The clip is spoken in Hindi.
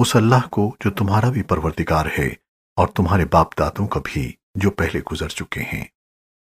उस अल्लाह को जो तुम्हारा भी परवरदिगार है और तुम्हारे बाप दादों का भी, जो पहले गुजर चुके हैं।